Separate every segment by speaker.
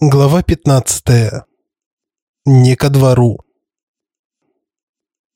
Speaker 1: Глава 15. Не ко двору.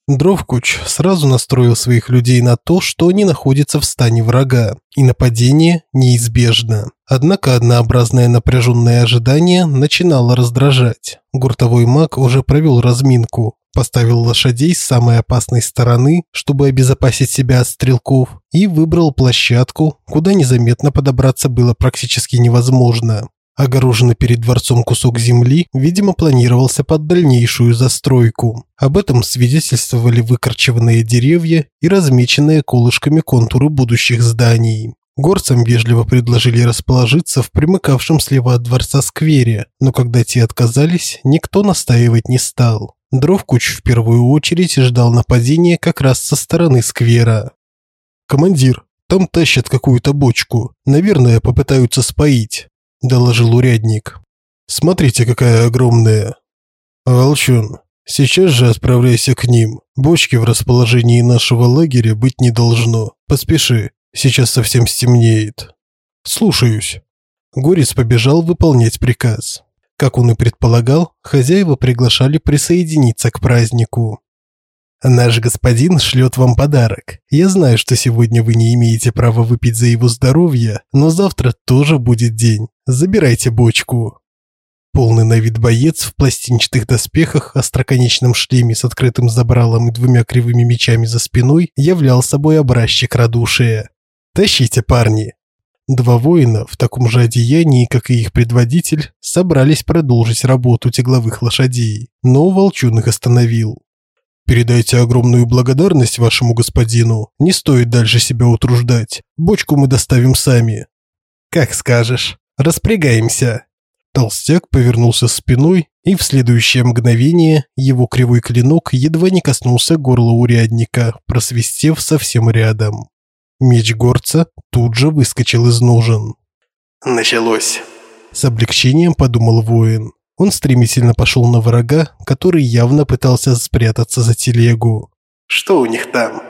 Speaker 1: Дровкуч сразу настроил своих людей на то, что они находятся в стане врага, и нападение неизбежно. Однако однообразное напряженное ожидание начинало раздражать. Гуртовой маг уже провел разминку, поставил лошадей с самой опасной стороны, чтобы обезопасить себя от стрелков, и выбрал площадку, куда незаметно подобраться было практически невозможно. Огороженный перед дворцом кусок земли, видимо, планировался под дальнейшую застройку. Об этом свидетельствовали выкорчеванные деревья и размеченные колышками контуры будущих зданий. Горцам вежливо предложили расположиться в примыкавшем слева от дворца сквере, но когда те отказались, никто настаивать не стал. Дровкуч в первую очередь ждал нападения как раз со стороны сквера. «Командир, там тащат какую-то бочку. Наверное, попытаются споить доложил урядник. Смотрите, какая огромная. Волчун, сейчас же отправляйся к ним. Бочки в расположении нашего лагеря быть не должно. Поспеши, сейчас совсем стемнеет. Слушаюсь. Горец побежал выполнять приказ. Как он и предполагал, хозяева приглашали присоединиться к празднику. Наш господин шлет вам подарок. Я знаю, что сегодня вы не имеете права выпить за его здоровье, но завтра тоже будет день. Забирайте бочку. Полный на вид боец в пластинчатых доспехах, остроконечном шлеме с открытым забралом и двумя кривыми мечами за спиной являл собой образчик радушия. «Тащите, парни!» Два воина в таком же одеянии, как и их предводитель, собрались продолжить работу тягловых лошадей, но Волчун их остановил. Передайте огромную благодарность вашему господину. Не стоит дальше себя утруждать. Бочку мы доставим сами. Как скажешь. Распрягаемся. Толстяк повернулся спиной, и в следующее мгновение его кривой клинок едва не коснулся горла урядника, просвистев совсем рядом. Меч горца тут же выскочил из ножен.
Speaker 2: Началось.
Speaker 1: С облегчением подумал воин. Он стремительно пошел на врага, который явно пытался спрятаться за телегу.
Speaker 2: «Что у них там?»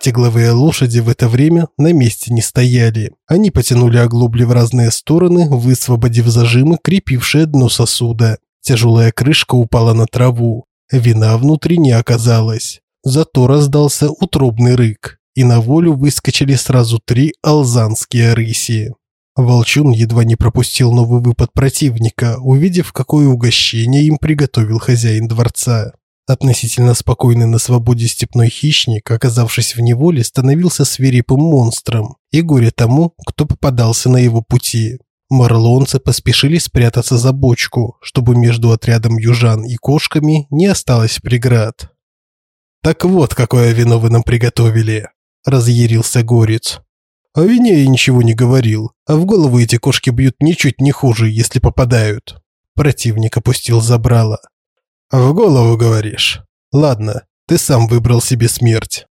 Speaker 1: Тегловые лошади в это время на месте не стояли. Они потянули оглобли в разные стороны, высвободив зажимы, крепившие дно сосуда. Тяжелая крышка упала на траву. Вина внутри не оказалось. Зато раздался утробный рык, и на волю выскочили сразу три алзанские рыси. Волчун едва не пропустил новый выпад противника, увидев, какое угощение им приготовил хозяин дворца. Относительно спокойный на свободе степной хищник, оказавшись в неволе, становился свирепым монстром, и горе тому, кто попадался на его пути. Марлонцы поспешили спрятаться за бочку, чтобы между отрядом южан и кошками не осталось преград. «Так вот, какое вино вы нам приготовили!» – разъярился горец. О вине я ничего не говорил, а в голову эти кошки бьют ничуть не хуже, если попадают. Противник опустил забрало. В голову говоришь? Ладно, ты сам выбрал себе смерть.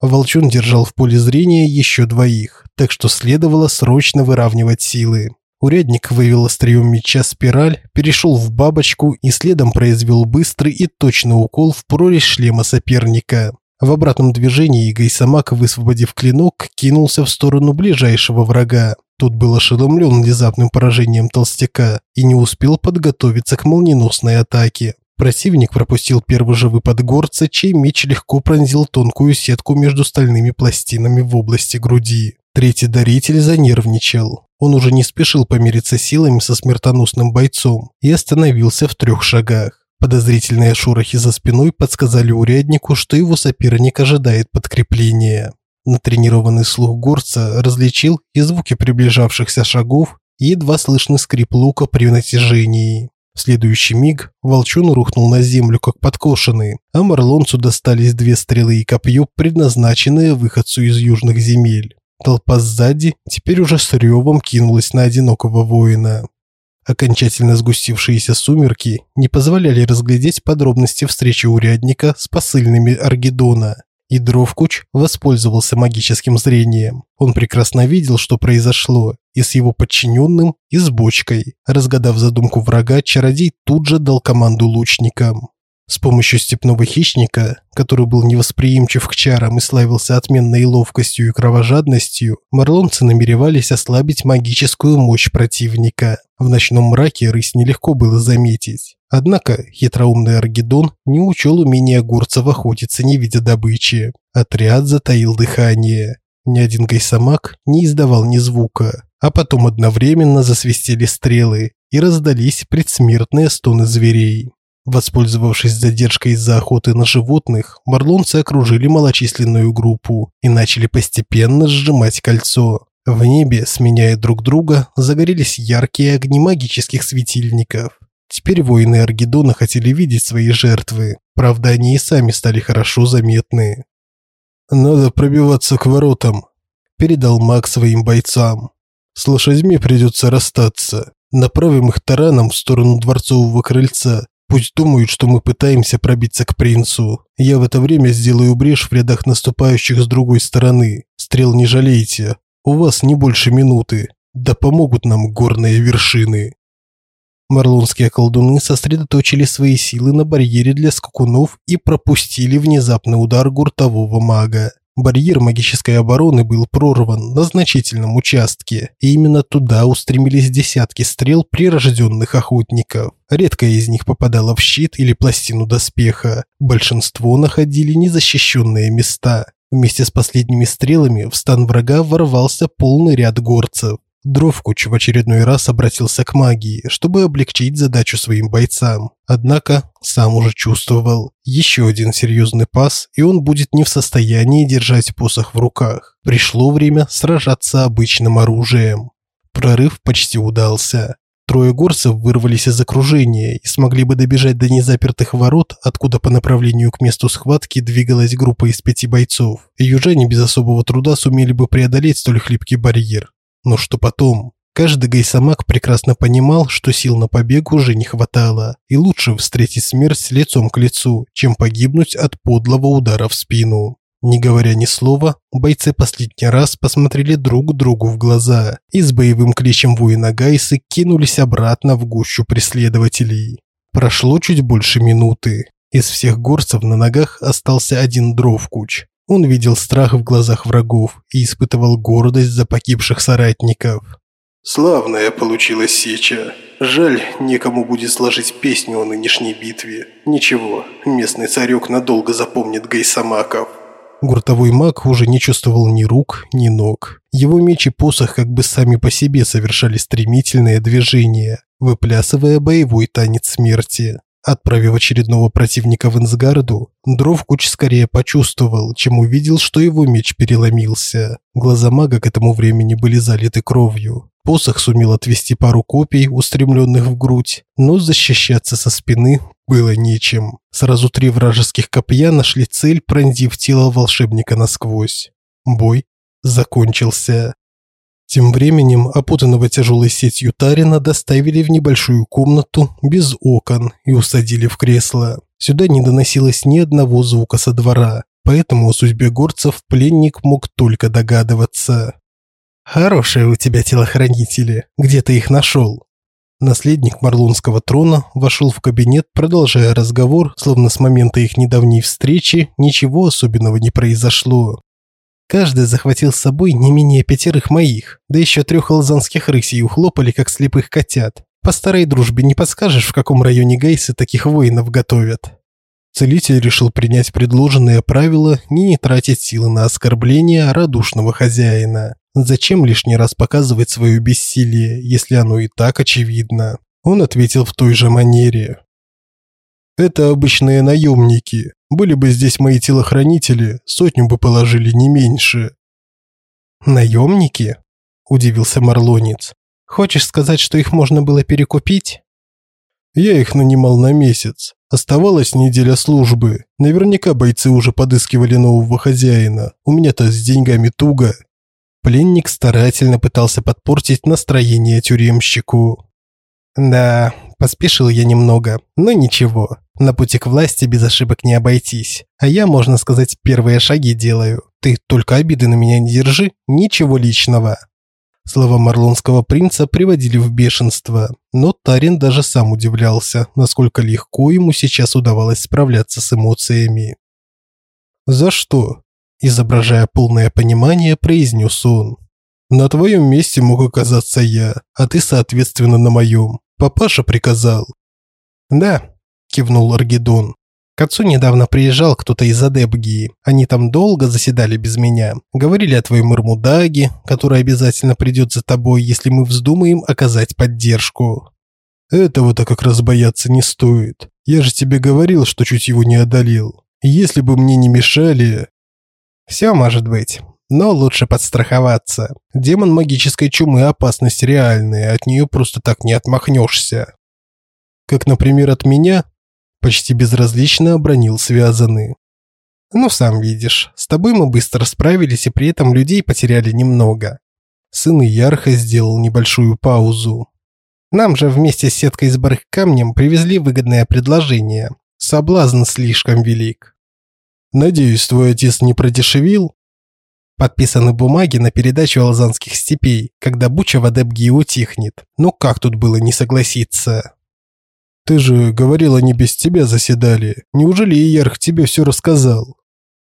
Speaker 1: Волчун держал в поле зрения еще двоих, так что следовало срочно выравнивать силы. Урядник вывел острием меча спираль, перешел в бабочку и следом произвел быстрый и точный укол в прорезь шлема соперника. В обратном движении Гайсамак, высвободив клинок, кинулся в сторону ближайшего врага. Тот был ошеломлен внезапным поражением толстяка и не успел подготовиться к молниеносной атаке. Противник пропустил первый же выпад горца, чей меч легко пронзил тонкую сетку между стальными пластинами в области груди. Третий даритель занервничал. Он уже не спешил помириться силами со смертоносным бойцом и остановился в трех шагах. Подозрительные шорохи за спиной подсказали уряднику, что его соперник ожидает подкрепления. Натренированный слух горца различил и звуки приближавшихся шагов, и едва слышный скрип лука при натяжении. В следующий миг волчон рухнул на землю, как подкошенный, а марлонцу достались две стрелы и копье, предназначенные выходцу из южных земель. Толпа сзади теперь уже с ревом кинулась на одинокого воина. Окончательно сгустившиеся сумерки не позволяли разглядеть подробности встречи урядника с посыльными Аргедона, и Дровкуч воспользовался магическим зрением. Он прекрасно видел, что произошло, и с его подчиненным, и с бочкой. Разгадав задумку врага, чародей тут же дал команду лучникам. С помощью степного хищника, который был невосприимчив к чарам и славился отменной ловкостью и кровожадностью, марлонцы намеревались ослабить магическую мощь противника. В ночном мраке рысь нелегко было заметить. Однако хитроумный Аргидон не учел умения горцев охотиться, не видя добычи. Отряд затаил дыхание. Ни один гайсамак не издавал ни звука, а потом одновременно засвистели стрелы и раздались предсмертные стоны зверей. Воспользовавшись задержкой из-за охоты на животных, марлонцы окружили малочисленную группу и начали постепенно сжимать кольцо. В небе, сменяя друг друга, загорелись яркие огни магических светильников. Теперь воины Аргидона хотели видеть свои жертвы. Правда, они и сами стали хорошо заметны. «Надо пробиваться к воротам», – передал маг своим бойцам. «С лошадьми придется расстаться. Направим их тараном в сторону дворцового крыльца Пусть думают, что мы пытаемся пробиться к принцу. Я в это время сделаю брешь в рядах наступающих с другой стороны. Стрел не жалейте. У вас не больше минуты. Да помогут нам горные вершины. Марлонские колдуны сосредоточили свои силы на барьере для скакунов и пропустили внезапный удар гуртового мага. Барьер магической обороны был прорван на значительном участке, и именно туда устремились десятки стрел прирожденных охотников. Редкая из них попадала в щит или пластину доспеха. Большинство находили незащищенные места. Вместе с последними стрелами в стан врага ворвался полный ряд горцев. Дровкуч в очередной раз обратился к магии, чтобы облегчить задачу своим бойцам. Однако сам уже чувствовал, еще один серьезный пас, и он будет не в состоянии держать посох в руках. Пришло время сражаться обычным оружием. Прорыв почти удался. Трое горцев вырвались из окружения и смогли бы добежать до незапертых ворот, откуда по направлению к месту схватки двигалась группа из пяти бойцов. Южане без особого труда сумели бы преодолеть столь хлипкий барьер. Но что потом? Каждый гайсамак прекрасно понимал, что сил на побег уже не хватало, и лучше встретить смерть лицом к лицу, чем погибнуть от подлого удара в спину. Не говоря ни слова, бойцы последний раз посмотрели друг другу в глаза и с боевым кличем воина Гайсы кинулись обратно в гущу преследователей. Прошло чуть больше минуты. Из всех горцев на ногах остался один Дровкуч. Он видел страх в глазах врагов и испытывал гордость за погибших соратников.
Speaker 2: Славная получилась сеча. Жаль, некому будет сложить песню о нынешней битве. Ничего, местный царек надолго запомнит гайсамаков.
Speaker 1: Гуртовой маг уже не чувствовал ни рук, ни ног. Его меч и посох как бы сами по себе совершали стремительные движения, выплясывая боевой танец смерти. Отправив очередного противника в Инсгарду, Дровкуч скорее почувствовал, чем увидел, что его меч переломился. Глаза мага к этому времени были залиты кровью. Посох сумел отвести пару копий, устремленных в грудь, но защищаться со спины было нечем. Сразу три вражеских копья нашли цель, пронзив тело волшебника насквозь. Бой закончился. Тем временем опутанного тяжелой сетью Тарина доставили в небольшую комнату без окон и усадили в кресло. Сюда не доносилось ни одного звука со двора, поэтому о судьбе горцев пленник мог только догадываться. «Хорошие у тебя телохранители. Где ты их нашел?» Наследник Марлонского трона вошел в кабинет, продолжая разговор, словно с момента их недавней встречи ничего особенного не произошло. Каждый захватил с собой не менее пятерых моих, да еще трех алзанских рысей ухлопали, как слепых котят. По старой дружбе не подскажешь, в каком районе Гайсы таких воинов готовят. Целитель решил принять предложенное правило не, не тратить силы на оскорбление радушного хозяина. Зачем лишний раз показывать свое бессилие, если оно и так очевидно? Он ответил в той же манере. Это обычные наемники. Были бы здесь мои телохранители, сотню бы положили не меньше. Наемники? Удивился Марлонец. Хочешь сказать, что их можно было перекупить? Я их нанимал на месяц. Оставалась неделя службы. Наверняка бойцы уже подыскивали нового хозяина. У меня-то с деньгами туго. Пленник старательно пытался подпортить настроение тюремщику. Да, поспешил я немного, но ничего. На пути к власти без ошибок не обойтись. А я, можно сказать, первые шаги делаю. Ты только обиды на меня не держи, ничего личного. Слова марлонского принца приводили в бешенство, но Тарин даже сам удивлялся, насколько легко ему сейчас удавалось справляться с эмоциями. «За что?» – изображая полное понимание, произнес он. «На твоем месте мог оказаться я, а ты, соответственно, на моем. Папаша приказал». «Да», – кивнул Аргидон. К отцу недавно приезжал кто-то из Адебгии. Они там долго заседали без меня. Говорили о твоем Ирмудаге, который обязательно придет за тобой, если мы вздумаем оказать поддержку. Этого-то как раз бояться не стоит. Я же тебе говорил, что чуть его не одолел. Если бы мне не мешали... Все может быть. Но лучше подстраховаться. Демон магической чумы – опасность реальная, от нее просто так не отмахнешься. Как, например, от меня, Почти безразлично обронил связанный. «Ну, сам видишь, с тобой мы быстро справились и при этом людей потеряли немного». Сын Ярха сделал небольшую паузу. «Нам же вместе с сеткой с камнем привезли выгодное предложение. Соблазн слишком велик». «Надеюсь, твой отец не продешевил?» Подписаны бумаги на передачу Алзанских степей, когда буча в Адепгии утихнет. Ну как тут было не согласиться? Ты же говорил, они без тебя заседали. Неужели Иерх тебе все рассказал?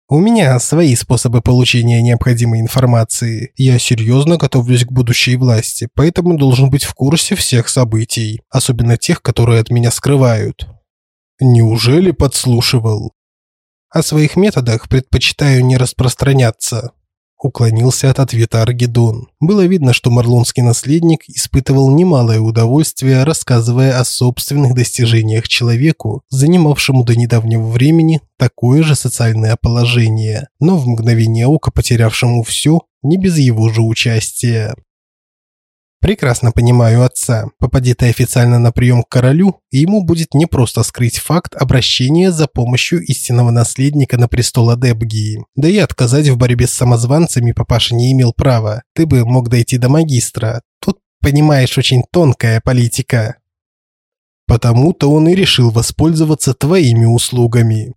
Speaker 1: У меня свои способы получения необходимой информации. Я серьезно готовлюсь к будущей власти, поэтому должен быть в курсе всех событий, особенно тех, которые от меня скрывают. Неужели подслушивал? О своих методах предпочитаю не распространяться. Уклонился от ответа Аргедон. Было видно, что марлонский наследник испытывал немалое удовольствие, рассказывая о собственных достижениях человеку, занимавшему до недавнего времени такое же социальное положение, но в мгновение ока потерявшему все не без его же участия. Прекрасно понимаю отца. Попади ты официально на прием к королю, и ему будет непросто скрыть факт обращения за помощью истинного наследника на престол Адебгии. Да и отказать в борьбе с самозванцами папаша не имел права. Ты бы мог дойти до магистра. Тут, понимаешь, очень тонкая политика. Потому-то он и решил воспользоваться твоими услугами.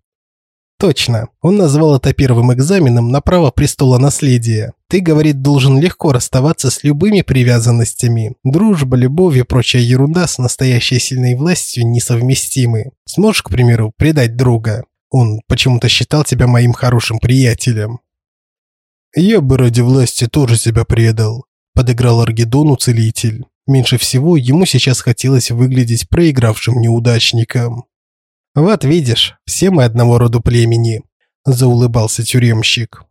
Speaker 1: Точно. Он назвал это первым экзаменом на право престола наследия. Ты, говорит, должен легко расставаться с любыми привязанностями. Дружба, любовь и прочая ерунда с настоящей сильной властью несовместимы. Сможешь, к примеру, предать друга? Он почему-то считал тебя моим хорошим приятелем. Я бы ради власти тоже себя предал, подыграл Аргедону целитель. Меньше всего ему сейчас хотелось выглядеть проигравшим неудачником. «Вот видишь, все мы одного рода племени», – заулыбался тюремщик.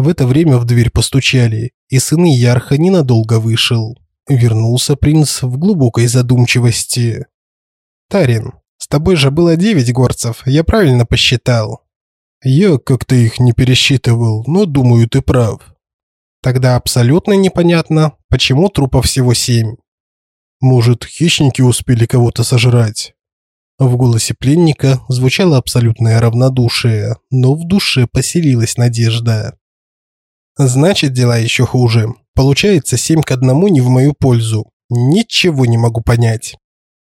Speaker 1: В это время в дверь постучали, и сын Ярха ненадолго вышел. Вернулся принц в глубокой задумчивости. «Тарин, с тобой же было девять горцев, я правильно посчитал?» «Я как-то их не пересчитывал, но думаю, ты прав». «Тогда абсолютно непонятно, почему трупов всего семь?» «Может, хищники успели кого-то сожрать?» В голосе пленника звучало абсолютное равнодушие, но в душе поселилась надежда. Значит, дела еще хуже. Получается, семь к одному не в мою пользу. Ничего не могу понять.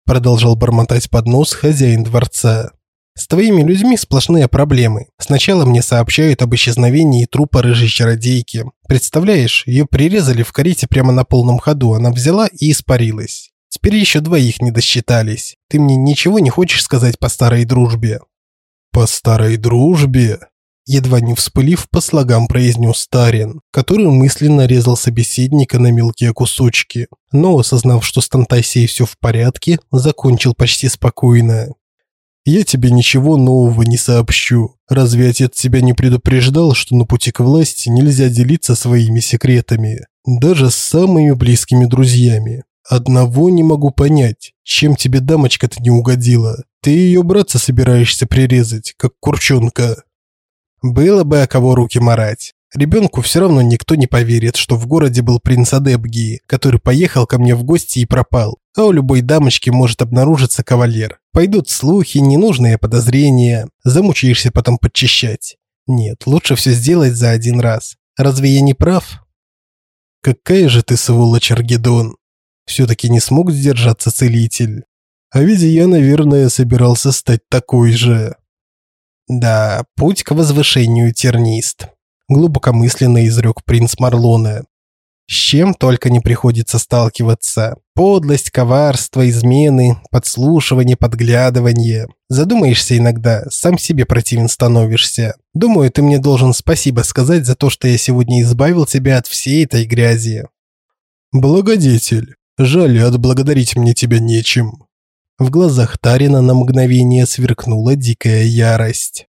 Speaker 1: Продолжал бормотать под нос хозяин дворца. С твоими людьми сплошные проблемы. Сначала мне сообщают об исчезновении трупа рыжей чародейки. Представляешь, ее прирезали в карете прямо на полном ходу. Она взяла и испарилась. Теперь еще двоих не досчитались. Ты мне ничего не хочешь сказать по старой дружбе?» «По старой дружбе?» Едва не вспылив, по слогам произнес Старин, который мысленно резал собеседника на мелкие кусочки, но, осознав, что с Тантасией все в порядке, закончил почти спокойно. «Я тебе ничего нового не сообщу. Разве отец тебя не предупреждал, что на пути к власти нельзя делиться своими секретами, даже с самыми близкими друзьями? Одного не могу понять, чем тебе дамочка-то не угодила. Ты ее братца собираешься прирезать, как курчонка. Было бы о кого руки марать. Ребенку все равно никто не поверит, что в городе был принц Адебгии, который поехал ко мне в гости и пропал. А у любой дамочки может обнаружиться кавалер. Пойдут слухи, ненужные подозрения. Замучаешься потом подчищать. Нет, лучше все сделать за один раз. Разве я не прав? Какая же ты сволочь, Аргедон. Все-таки не смог сдержаться целитель. А ведь я, наверное, собирался стать такой же. Да, путь к возвышению тернист. Глубокомысленно изрек принц Марлоне. С чем только не приходится сталкиваться. Подлость, коварство, измены, подслушивание, подглядывание. Задумаешься иногда, сам себе противен становишься. Думаю, ты мне должен спасибо сказать за то, что я сегодня избавил тебя от всей этой грязи.
Speaker 2: Благодетель, жаль, отблагодарить мне тебя нечем.
Speaker 1: В глазах Тарина на мгновение сверкнула дикая ярость.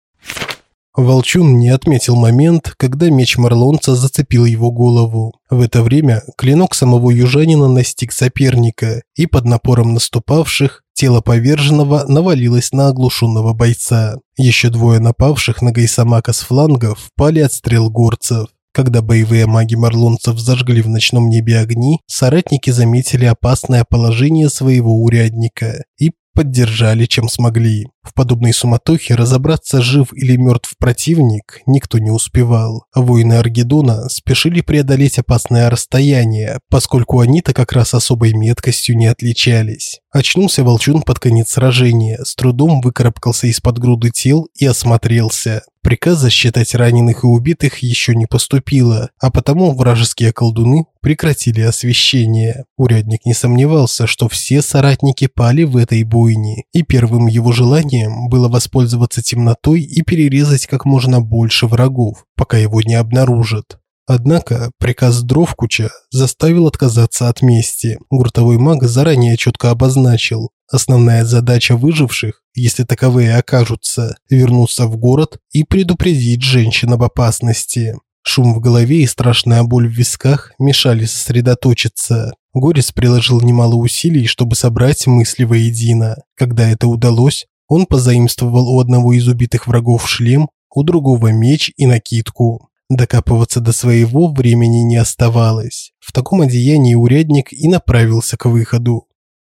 Speaker 1: Волчун не отметил момент, когда меч Марлонца зацепил его голову. В это время клинок самого южанина настиг соперника, и под напором наступавших тело поверженного навалилось на оглушенного бойца. Еще двое напавших на Гайсамака с флангов пали от стрел горцев. Когда боевые маги марлонцев зажгли в ночном небе огни, соратники заметили опасное положение своего урядника и поддержали, чем смогли. В подобной суматохе разобраться, жив или мертв противник, никто не успевал. Воины Аргедона спешили преодолеть опасное расстояние, поскольку они-то как раз особой меткостью не отличались. Очнулся Волчун под конец сражения, с трудом выкарабкался из-под груды тел и осмотрелся. Приказа считать раненых и убитых еще не поступило, а потому вражеские колдуны прекратили освещение. Урядник не сомневался, что все соратники пали в этой бойне, и первым его желанием было воспользоваться темнотой и перерезать как можно больше врагов, пока его не обнаружат. Однако приказ Дровкуча заставил отказаться от мести. Гуртовой маг заранее четко обозначил. Основная задача выживших, если таковые окажутся, вернуться в город и предупредить женщин об опасности. Шум в голове и страшная боль в висках мешали сосредоточиться. Горец приложил немало усилий, чтобы собрать мысли воедино. Когда это удалось, он позаимствовал у одного из убитых врагов шлем, у другого меч и накидку. Докапываться до своего времени не оставалось. В таком одеянии урядник и направился к выходу.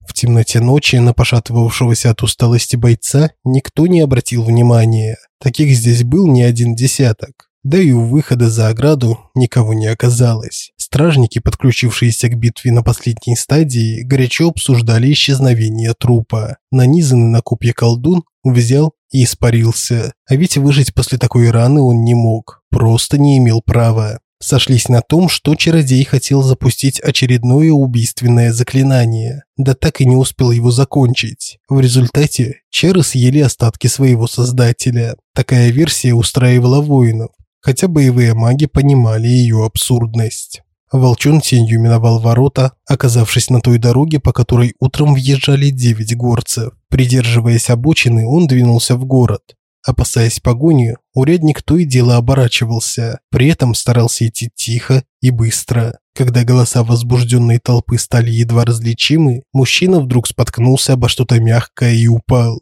Speaker 1: В темноте ночи на пошатывавшегося от усталости бойца никто не обратил внимания. Таких здесь был не один десяток. Да и у выхода за ограду никого не оказалось. Стражники, подключившиеся к битве на последней стадии, горячо обсуждали исчезновение трупа. Нанизанный на копье колдун взял и испарился. А ведь выжить после такой раны он не мог, просто не имел права. Сошлись на том, что чародей хотел запустить очередное убийственное заклинание, да так и не успел его закончить. В результате чары съели остатки своего создателя. Такая версия устраивала воинов, хотя боевые маги понимали ее абсурдность. Волчон тенью миновал ворота, оказавшись на той дороге, по которой утром въезжали девять горцев. Придерживаясь обочины, он двинулся в город. Опасаясь погони, урядник то и дело оборачивался, при этом старался идти тихо и быстро. Когда голоса возбужденной толпы стали едва различимы, мужчина вдруг споткнулся обо что-то мягкое и упал.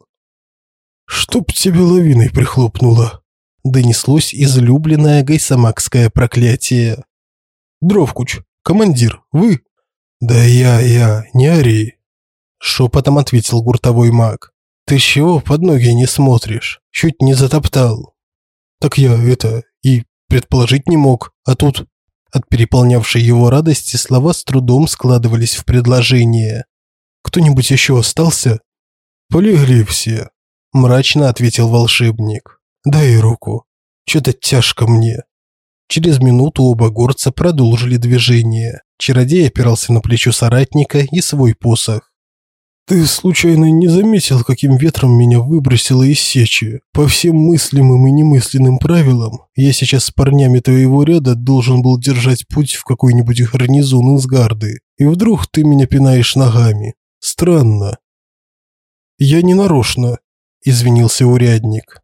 Speaker 2: «Чтоб тебе лавиной прихлопнуло!»
Speaker 1: Донеслось излюбленное гайсамакское проклятие.
Speaker 2: «Дровкуч, командир, вы?»
Speaker 1: «Да я, я, не ори!» Шепотом ответил гуртовой маг. Ты чего под ноги не смотришь? Чуть не затоптал.
Speaker 2: Так я это и предположить не мог, а тут
Speaker 1: от переполнявшей его радости слова с трудом складывались в предложение.
Speaker 2: Кто-нибудь еще остался?
Speaker 1: Полегли все, мрачно ответил волшебник.
Speaker 2: Дай руку. Что-то тяжко мне.
Speaker 1: Через минуту оба горца продолжили движение. Чародей опирался на плечо соратника и свой посох.
Speaker 2: Ты случайно не заметил, каким ветром меня выбросило из сечи? По всем мыслимым и немысленным правилам, я сейчас с парнями твоего ряда должен был держать путь в какой-нибудь гарнизон из гарды. И вдруг ты меня пинаешь ногами. Странно.
Speaker 1: Я не нарочно, извинился урядник.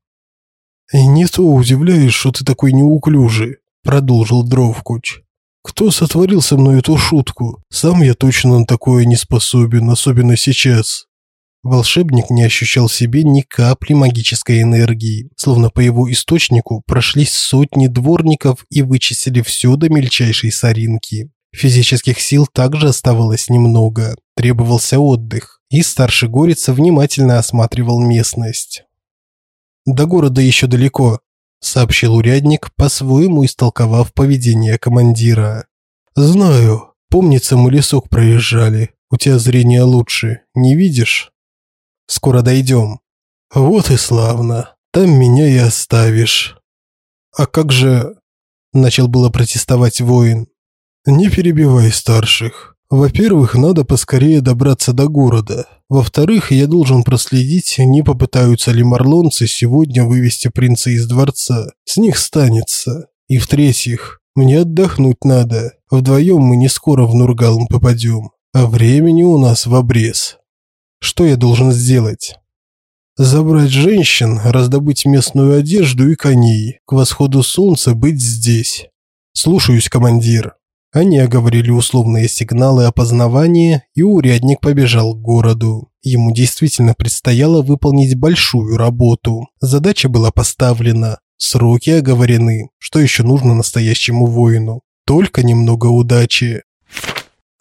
Speaker 2: И не то удивляешь, что ты такой неуклюжий, продолжил Дровкуч. Кто сотворил со мной эту шутку? Сам я точно на такое не способен, особенно сейчас.
Speaker 1: Волшебник не ощущал в себе ни капли магической энергии, словно по его источнику прошлись сотни дворников и вычистили все до мельчайшей соринки. Физических сил также оставалось немного, требовался отдых, и старший горец внимательно осматривал местность. До города еще далеко, сообщил урядник, по-своему истолковав поведение командира.
Speaker 2: Знаю. Помнится, мы лесок проезжали. У тебя зрение лучше, не видишь?
Speaker 1: Скоро дойдем.
Speaker 2: Вот и славно. Там меня и оставишь.
Speaker 1: А как же начал было протестовать воин.
Speaker 2: Не перебивай старших. Во-первых, надо поскорее добраться до города. Во-вторых, я должен проследить, не попытаются ли марлонцы сегодня вывести принца из дворца. С них станется. И в-третьих, мне отдохнуть надо. Вдвоем мы не скоро в Нургалм попадем. А времени у нас в обрез. Что я должен сделать? Забрать женщин, раздобыть местную одежду и коней. К восходу солнца быть здесь. Слушаюсь, командир. Они оговорили условные сигналы опознавания, и урядник побежал к городу. Ему действительно предстояло выполнить большую работу. Задача была поставлена, сроки оговорены. Что еще нужно настоящему воину? Только немного удачи.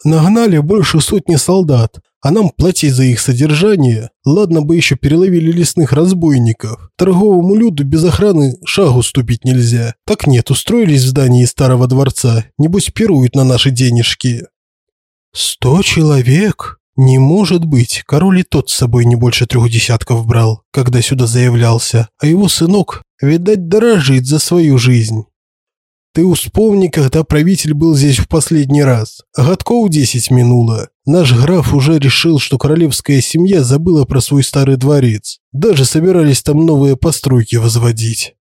Speaker 2: Нагнали больше сотни солдат, а нам платить за их содержание. Ладно бы еще переловили лесных разбойников. Торговому люду без охраны шагу ступить нельзя. Так нет, устроились в здании старого дворца. Небось пируют на наши денежки. Сто человек? Не может быть, король и тот с собой не больше трех десятков брал, когда сюда заявлялся, а его сынок, видать, дорожит за свою жизнь. Ты вспомни, когда правитель был здесь в последний раз. Годков десять минуло. Наш граф уже решил, что королевская семья забыла про свой старый дворец. Даже собирались там новые постройки возводить.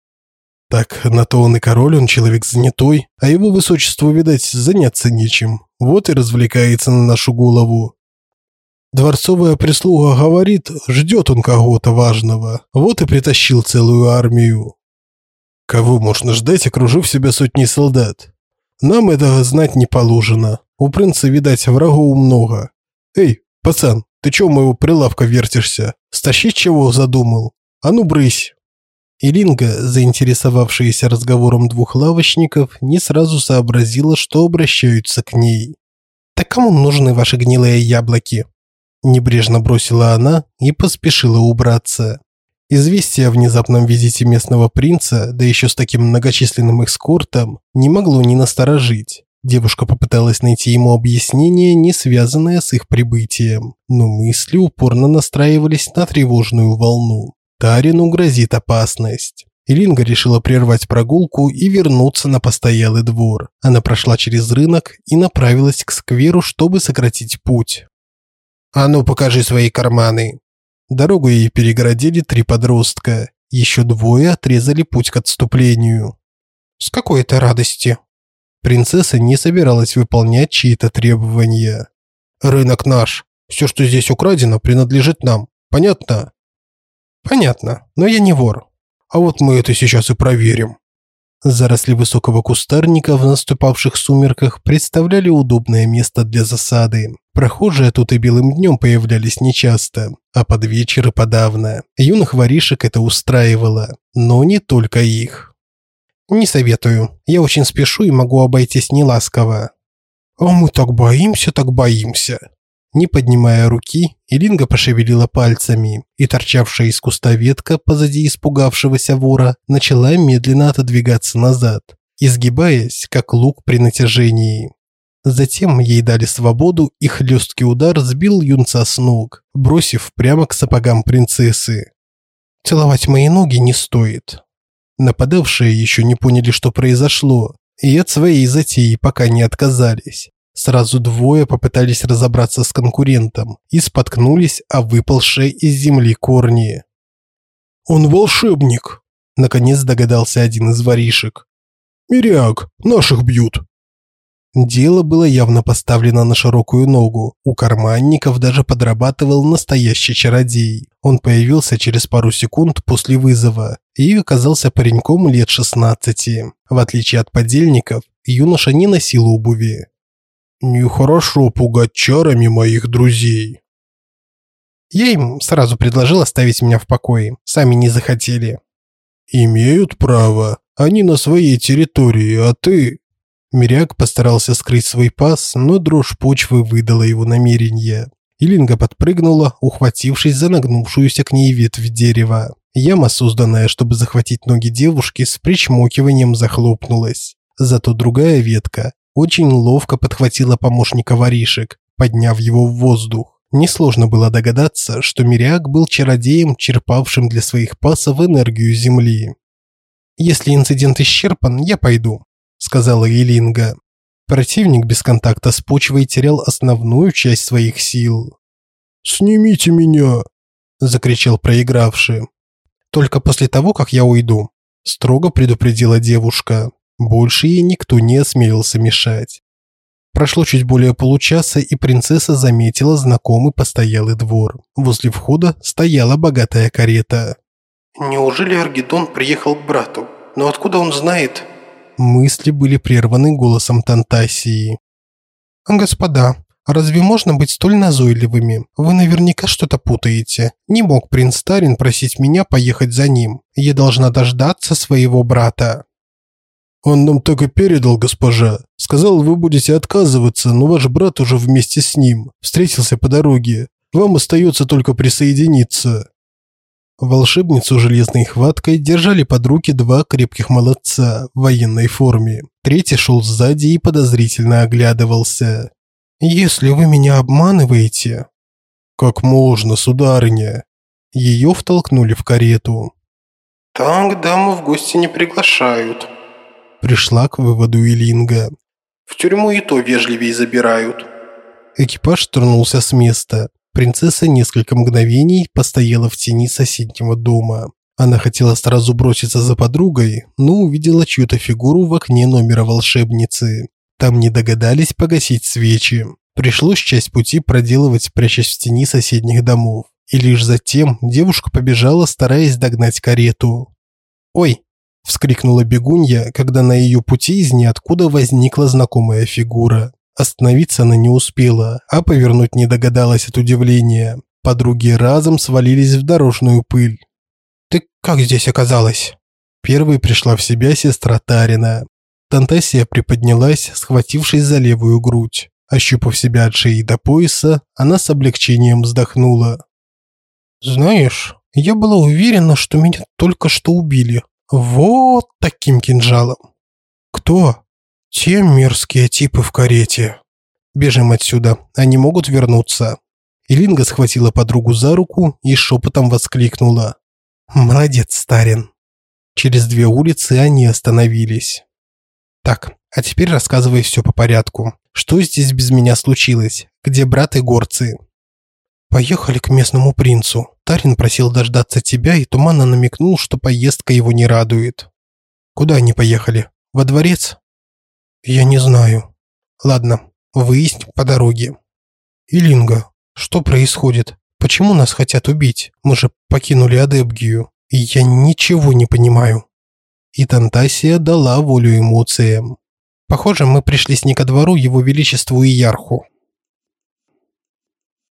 Speaker 2: Так, на то он и король, он человек занятой, а его высочеству, видать, заняться нечем. Вот и развлекается на нашу голову. Дворцовая прислуга говорит, ждет он кого-то важного. Вот и притащил целую армию. Кого можно ждать, окружив себя сотней солдат? Нам этого знать не положено. У принца, видать, врагов много. Эй, пацан, ты чё у моего прилавка вертишься? Стащить чего задумал? А ну брысь. Иринга, заинтересовавшаяся разговором двух лавочников, не сразу сообразила, что обращаются к ней. «Так кому нужны ваши гнилые яблоки?» Небрежно бросила она и поспешила убраться. Известие о внезапном визите местного принца, да еще с таким многочисленным эскортом, не могло не насторожить. Девушка попыталась найти ему объяснение, не связанное с их прибытием, но мысли упорно настраивались на тревожную волну. Тарину грозит опасность. Илинга решила прервать прогулку и вернуться на постоялый двор. Она прошла через рынок и направилась к скверу, чтобы сократить путь. «А ну, покажи свои карманы!» Дорогу ей перегородили три подростка. Еще двое отрезали путь к отступлению. С какой-то радости. Принцесса не собиралась выполнять чьи-то требования. Рынок наш. Все, что здесь украдено, принадлежит нам. Понятно? Понятно, но я не вор. А вот мы это сейчас и проверим. Заросли высокого кустарника в наступавших сумерках представляли удобное место для засады. Прохожие тут и белым днем появлялись нечасто, а под вечер и подавно. Юных воришек это устраивало, но не только их. «Не советую. Я очень спешу и могу обойтись неласково». «А мы так боимся, так боимся», не поднимая руки, Илинга пошевелила пальцами, и торчавшая из куста ветка позади испугавшегося вора начала медленно отодвигаться назад, изгибаясь, как лук при натяжении. Затем ей дали свободу, и хлесткий удар сбил юнца с ног, бросив прямо к сапогам принцессы. «Целовать мои ноги не стоит». Нападавшие еще не поняли, что произошло, и от своей затеи пока не отказались. Сразу двое попытались разобраться с конкурентом и споткнулись о выпалшие из земли корни. «Он волшебник!» – наконец догадался один из воришек. «Миряк, наших бьют!» Дело было явно поставлено на широкую ногу. У карманников даже подрабатывал настоящий чародей. Он появился через пару секунд после вызова и оказался пареньком лет 16. В отличие от подельников, юноша не носил обуви. Нехорошо пугать чарами моих друзей. Я им сразу предложил оставить меня в покое. Сами не захотели. Имеют право. Они на своей территории, а ты... Миряк постарался скрыть свой пас, но дрожь почвы выдала его намерение. Илинга подпрыгнула, ухватившись за нагнувшуюся к ней ветвь дерева. Яма, созданная, чтобы захватить ноги девушки, с причмокиванием захлопнулась. Зато другая ветка, очень ловко подхватила помощника воришек, подняв его в воздух. Несложно было догадаться, что Мириак был чародеем, черпавшим для своих пасов энергию Земли. «Если инцидент исчерпан, я пойду», – сказала Елинга.
Speaker 1: Противник без контакта с почвой терял основную часть своих сил.
Speaker 2: «Снимите меня!» – закричал проигравший.
Speaker 1: «Только после того, как я уйду», – строго предупредила девушка. Больше ей никто не осмелился мешать. Прошло чуть более получаса, и принцесса заметила знакомый постоялый двор. Возле входа стояла богатая карета.
Speaker 2: «Неужели Аргидон приехал к брату? Но откуда он знает?»
Speaker 1: Мысли были прерваны голосом Тантасии. «Господа, разве можно быть столь назойливыми? Вы наверняка что-то путаете. Не мог принц Тарин просить меня поехать за ним. Я должна дождаться своего брата».
Speaker 2: «Он нам так и передал, госпожа. Сказал, вы будете отказываться, но ваш брат уже вместе с ним. Встретился по дороге. Вам остается только присоединиться».
Speaker 1: Волшебницу железной хваткой держали под руки два крепких молодца в военной форме. Третий шел сзади и подозрительно оглядывался. «Если вы меня обманываете...»
Speaker 2: «Как можно, сударыня?»
Speaker 1: Ее втолкнули в карету.
Speaker 2: «Так даму в гости не приглашают»,
Speaker 1: пришла к выводу Илинга.
Speaker 2: «В тюрьму и то вежливее забирают».
Speaker 1: Экипаж тронулся с места. Принцесса несколько мгновений постояла в тени соседнего дома. Она хотела сразу броситься за подругой, но увидела чью-то фигуру в окне номера волшебницы. Там не догадались погасить свечи. Пришлось часть пути проделывать, прячась в тени соседних домов. И лишь затем девушка побежала, стараясь догнать карету. «Ой!» – вскрикнула бегунья, когда на ее пути из ниоткуда возникла знакомая фигура. Остановиться она не успела, а повернуть не догадалась от удивления. Подруги разом свалились в дорожную пыль. «Ты как здесь оказалась?» Первой пришла в себя сестра Тарина. Тантасия приподнялась, схватившись за левую грудь. Ощупав себя от шеи до пояса, она с облегчением вздохнула. «Знаешь, я была уверена, что меня только что убили. Вот таким кинжалом». «Кто?» Те мерзкие типы в карете. Бежим отсюда, они могут вернуться. Илинга схватила подругу за руку и шепотом воскликнула. Молодец, Старин. Через две улицы они остановились. Так, а теперь рассказывай все по порядку. Что здесь без меня случилось? Где брат и горцы? Поехали к местному принцу. Тарин просил дождаться тебя и туманно намекнул, что поездка его не радует. Куда они поехали? Во дворец? Я не знаю. Ладно, выясним по дороге. Илинга, что происходит? Почему нас хотят убить? Мы же покинули Адебгию, и я ничего не понимаю. И Тантасия дала волю эмоциям. Похоже, мы пришлись не ко двору его величеству и ярху.